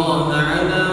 الله على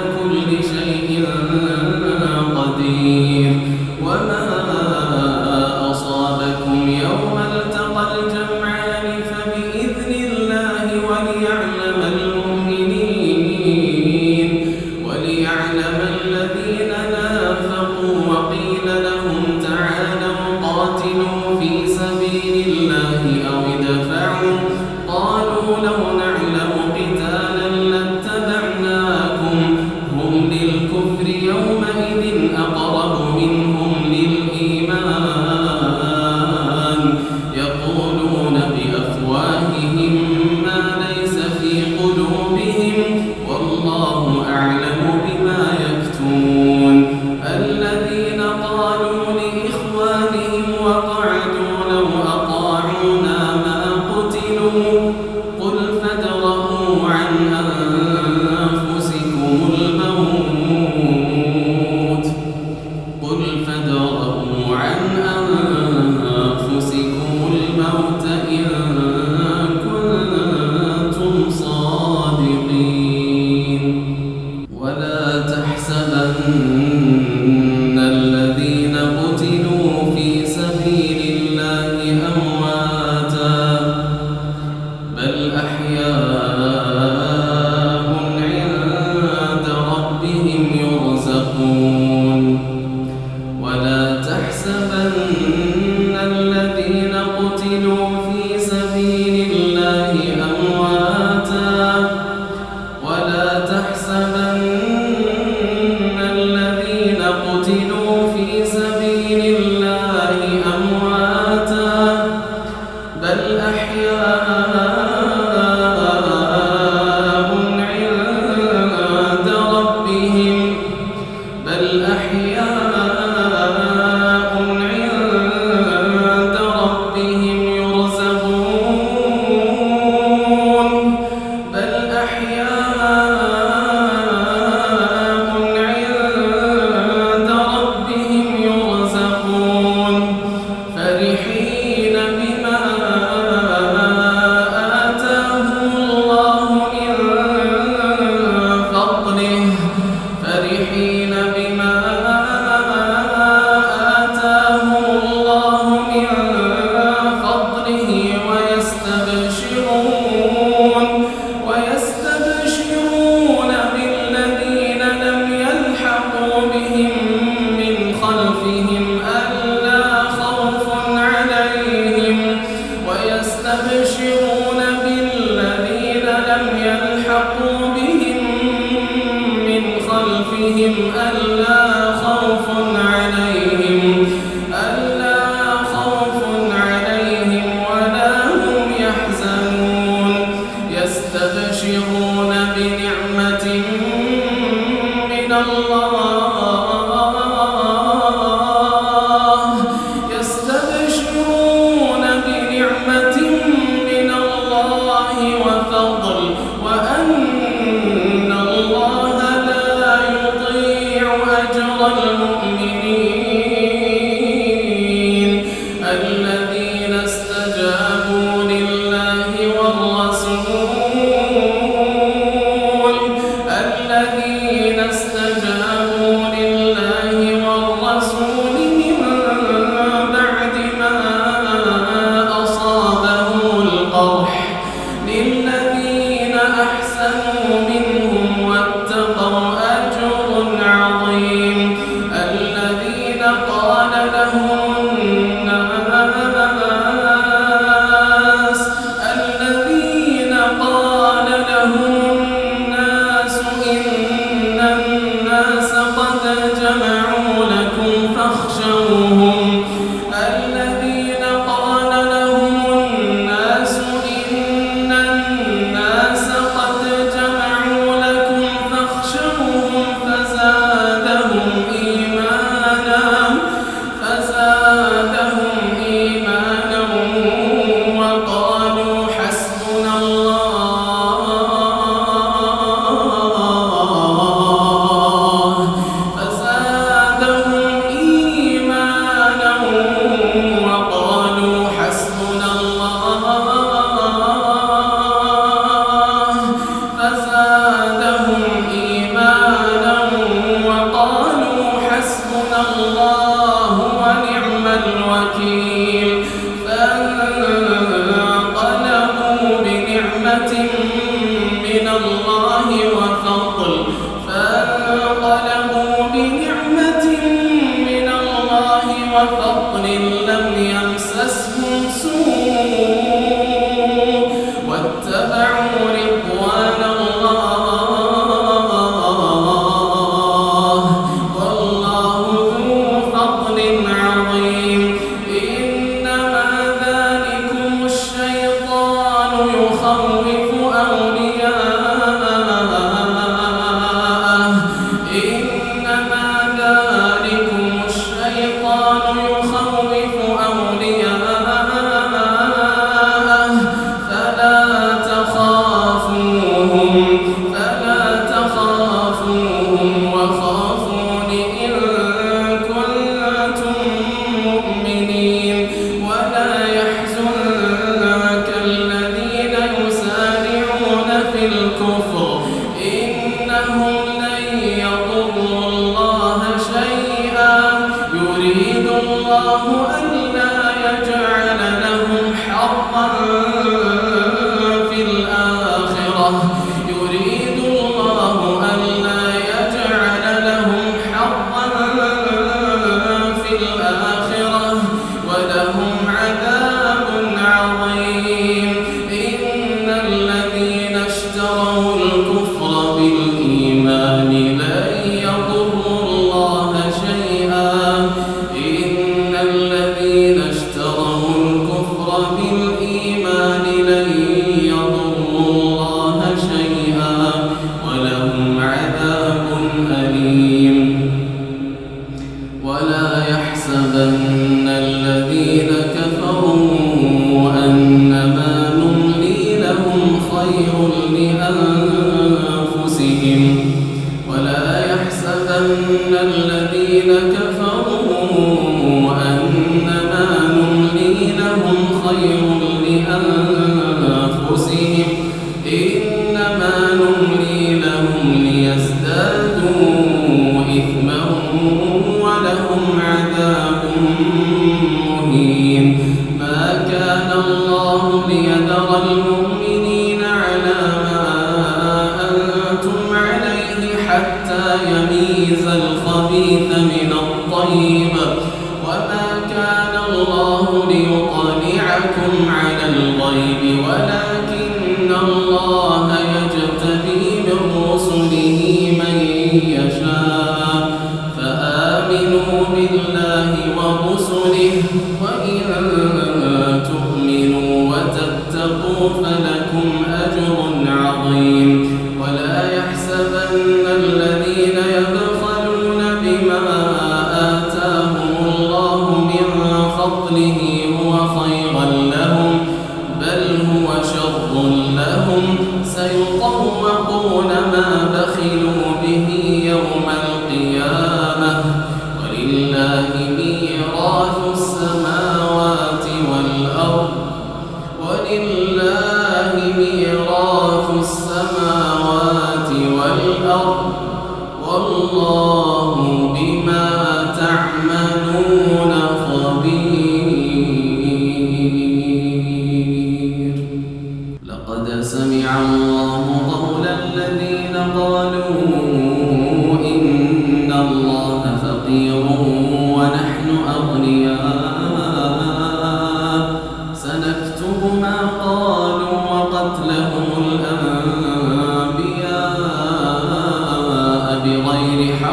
قتلوا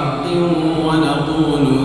حق ونقول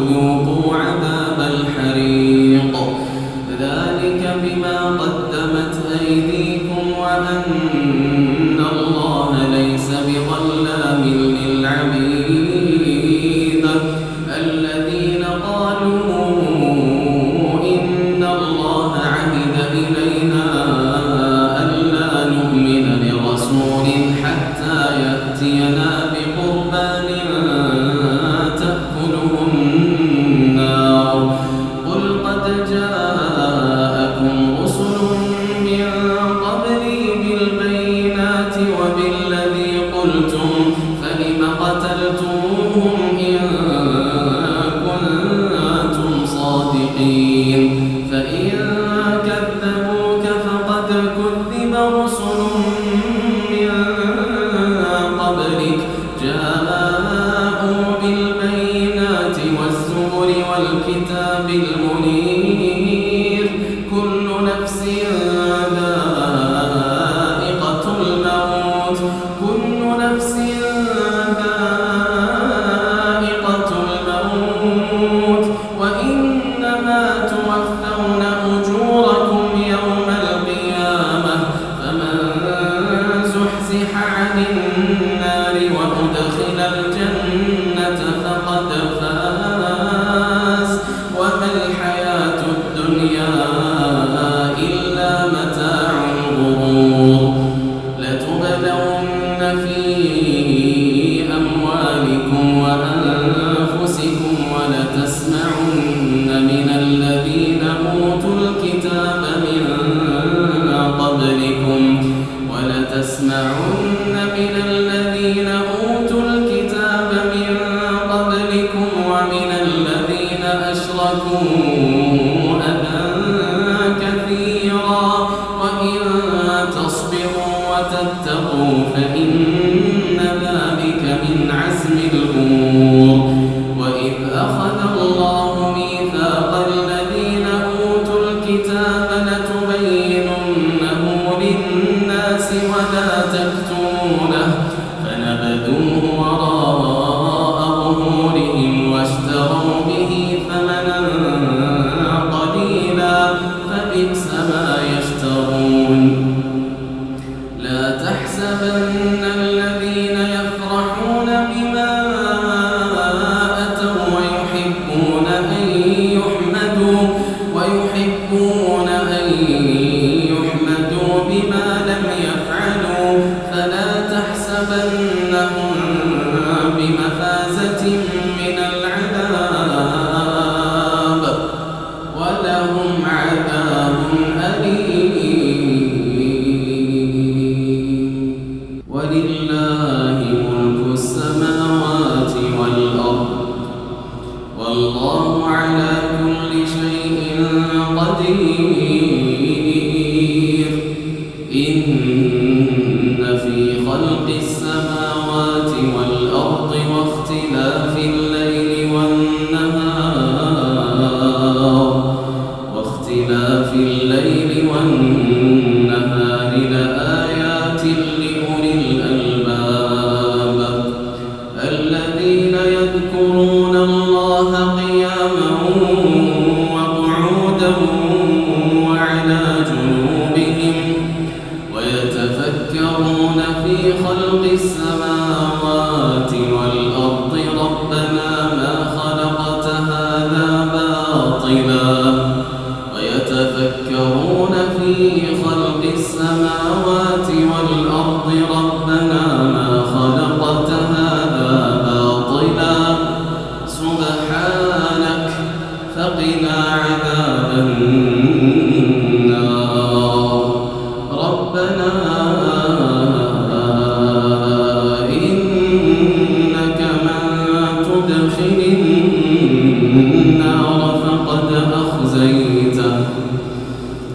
الجنة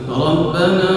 ربنا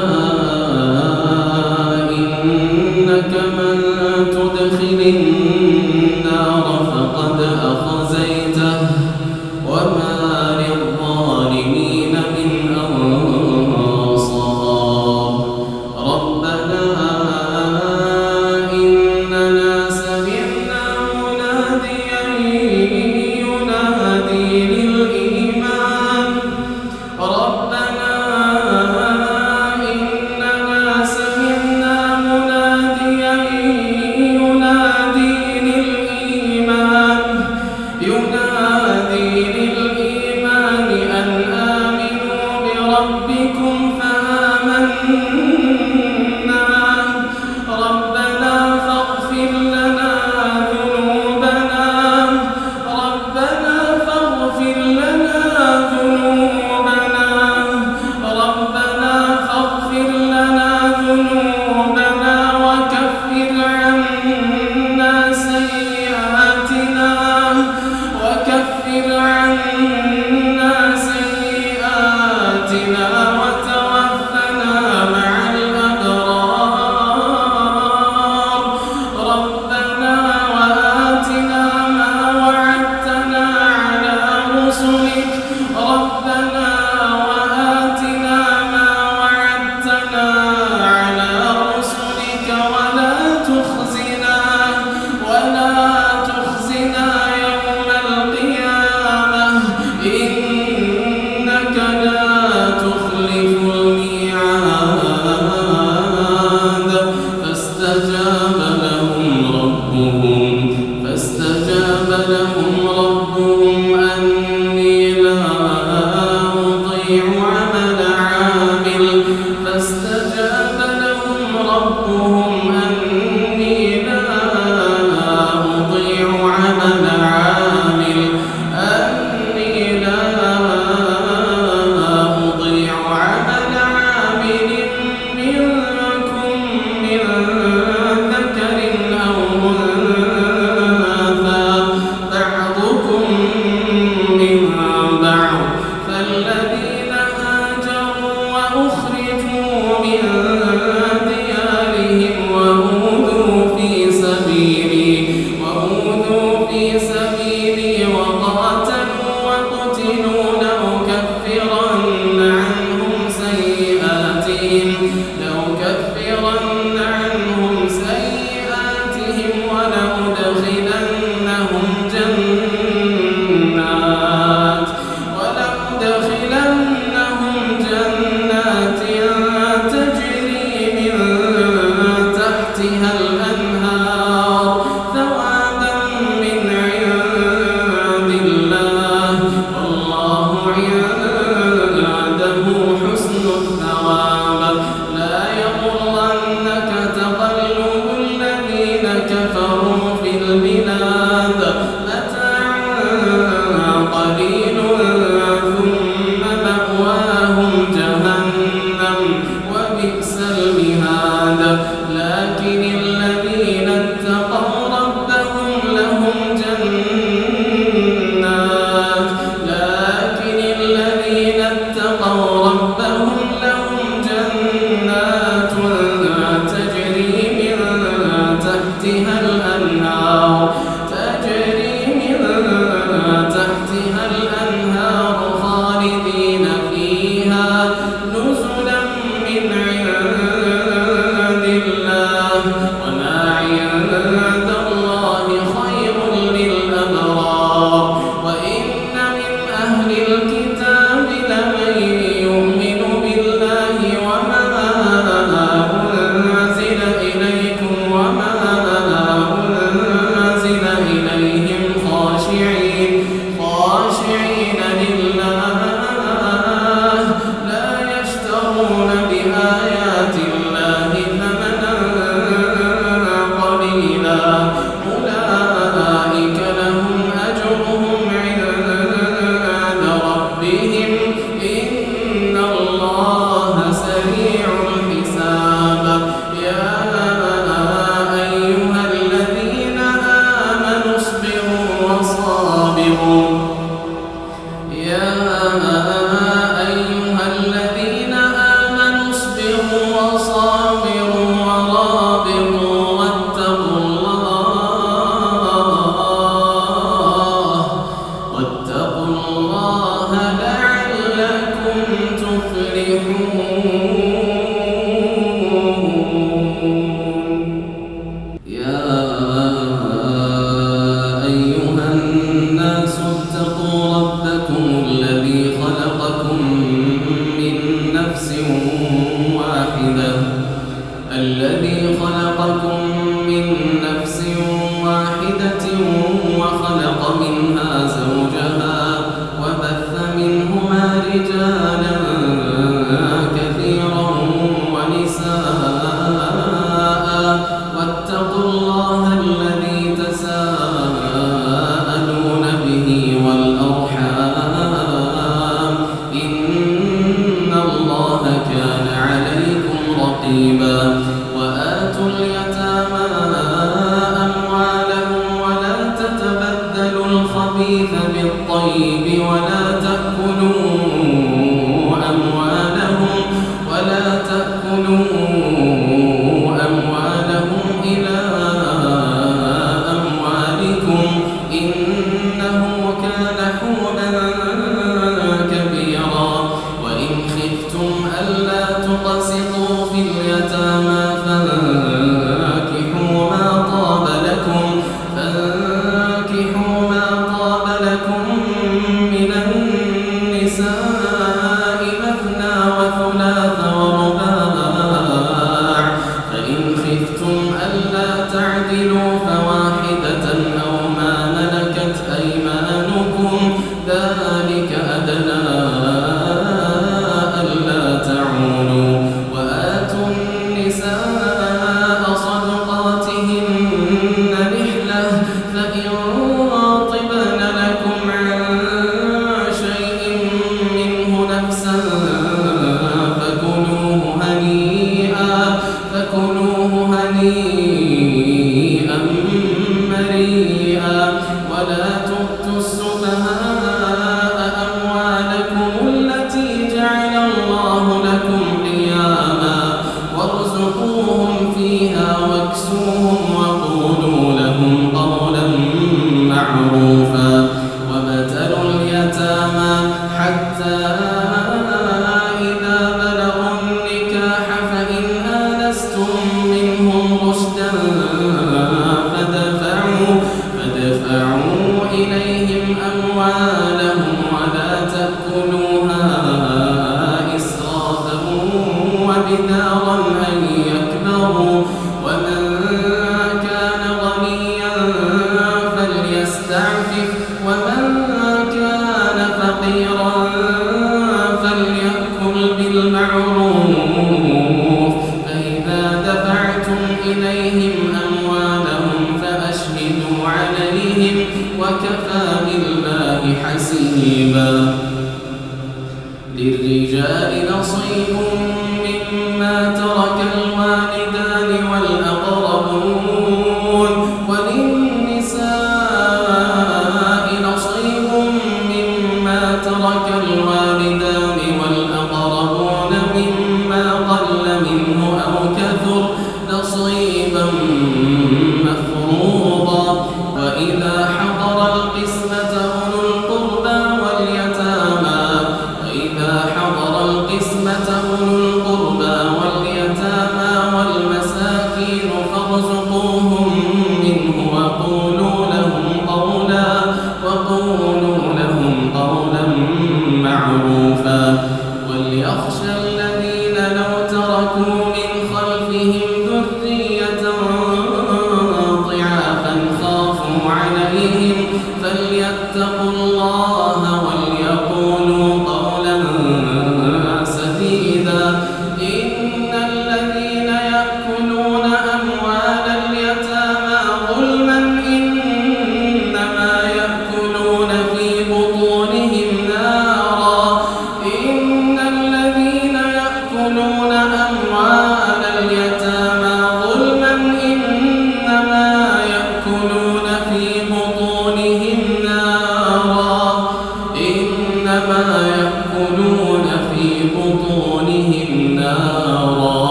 واكسوهم وقولوا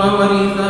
عذابا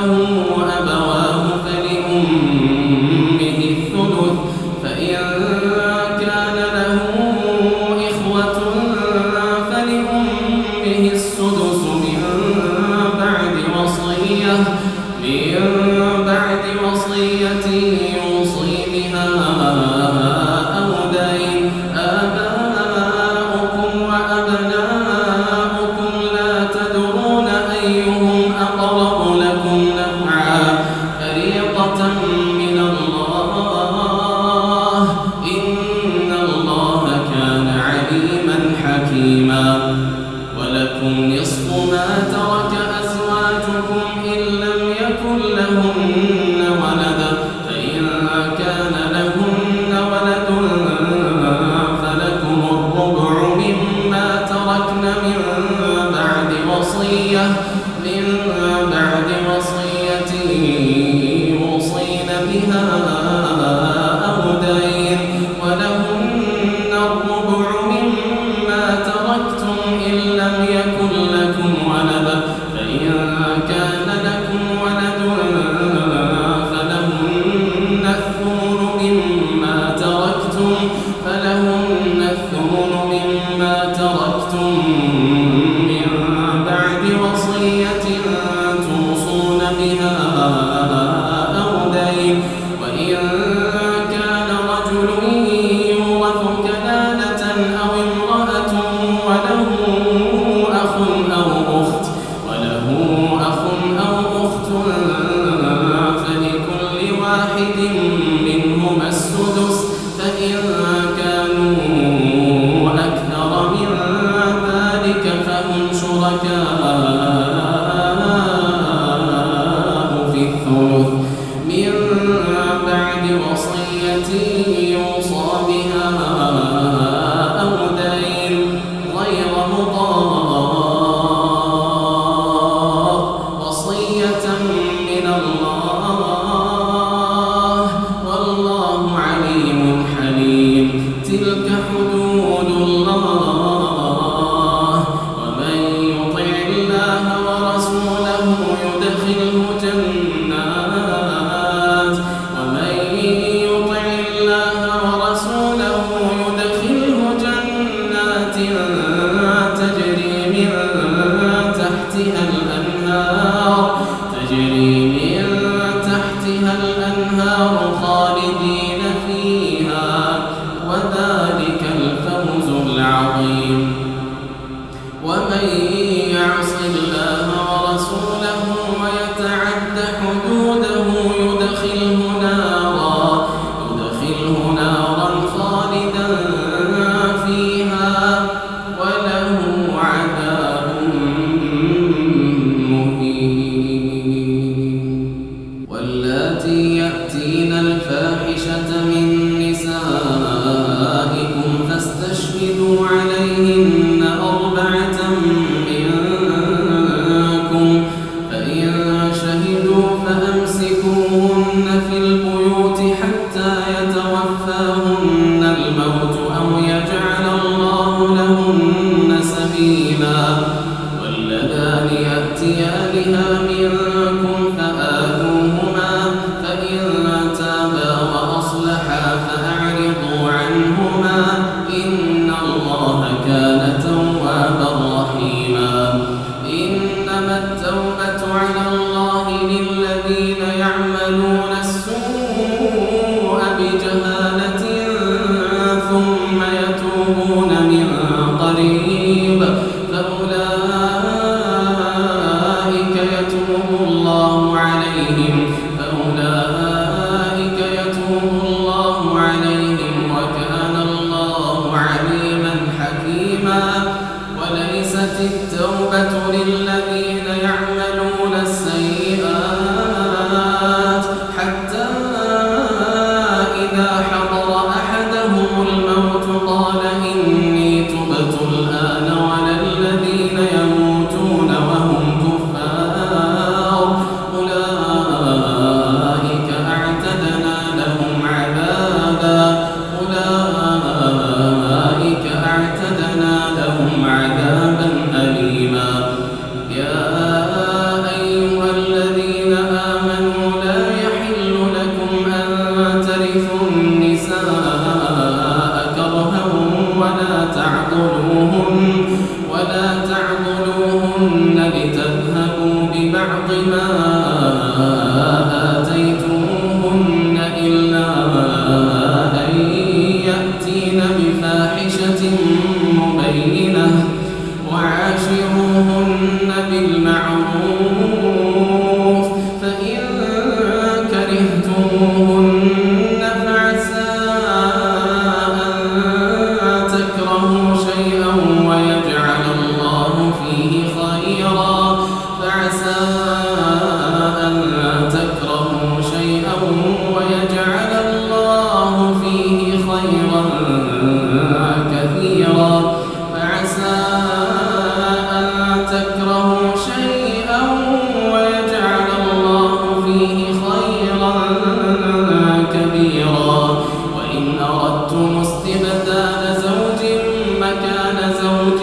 صوت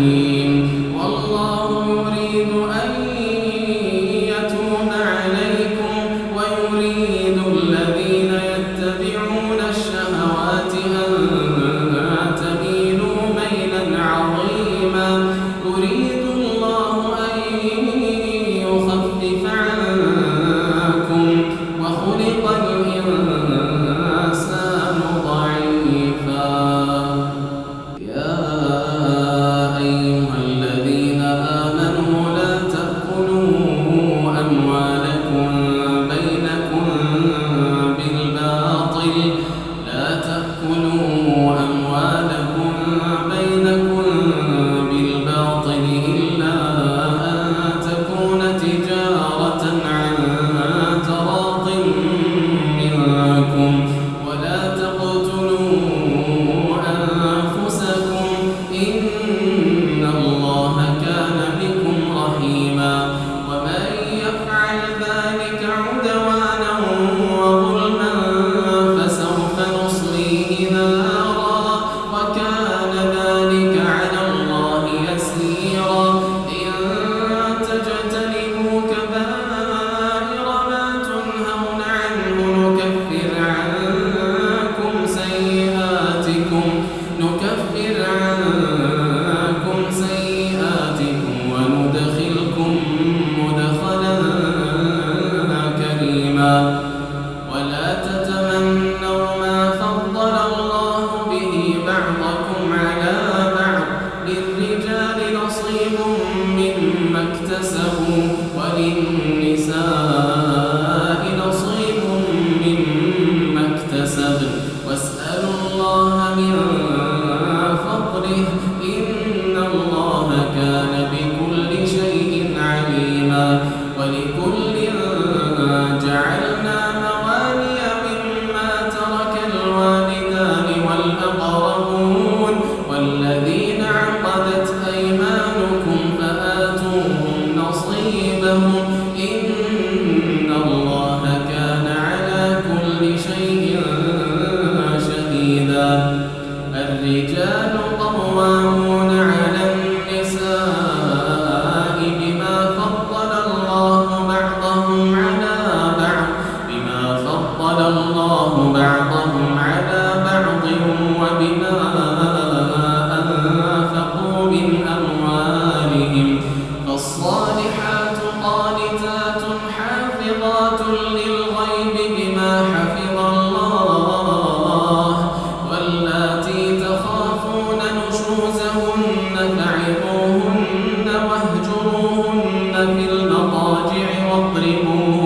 حكيم وجلاء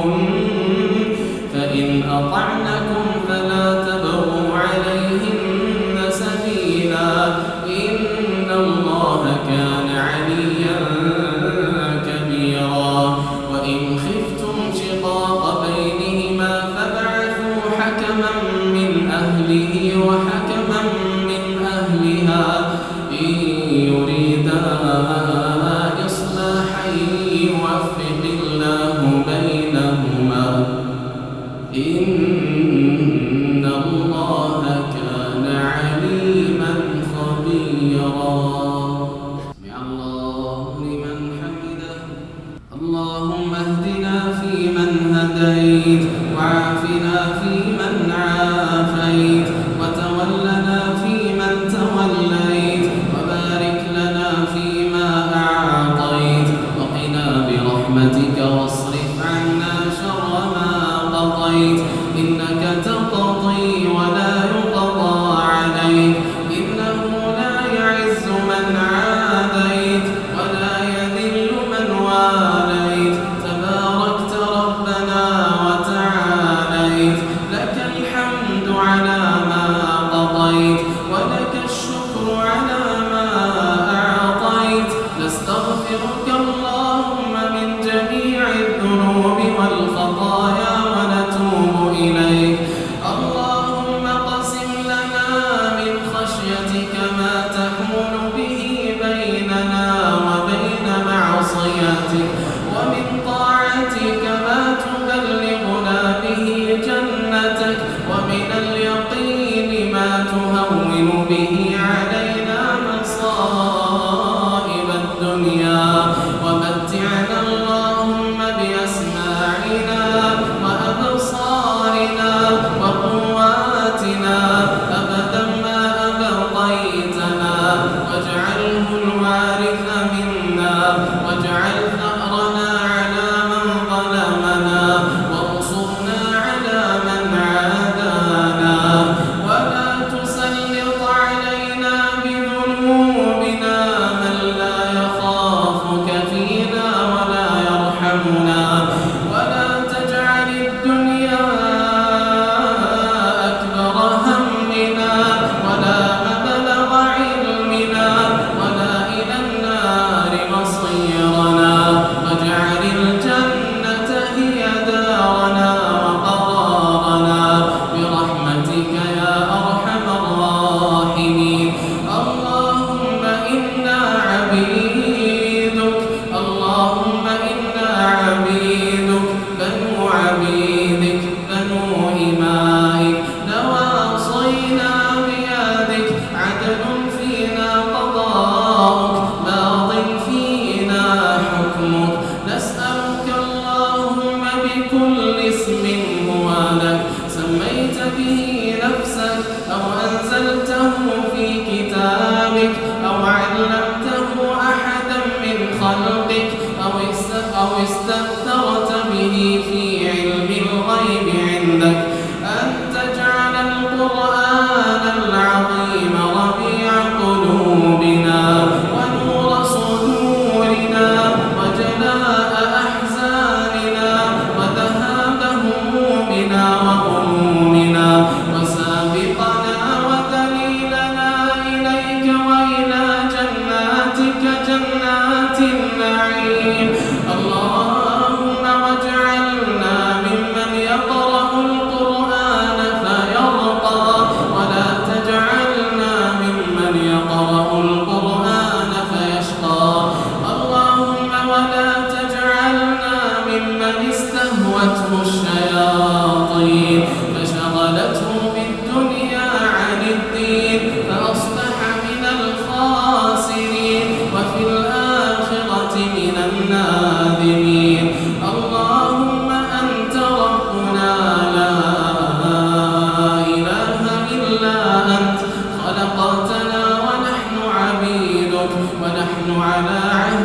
وعلى آله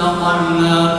وصحبه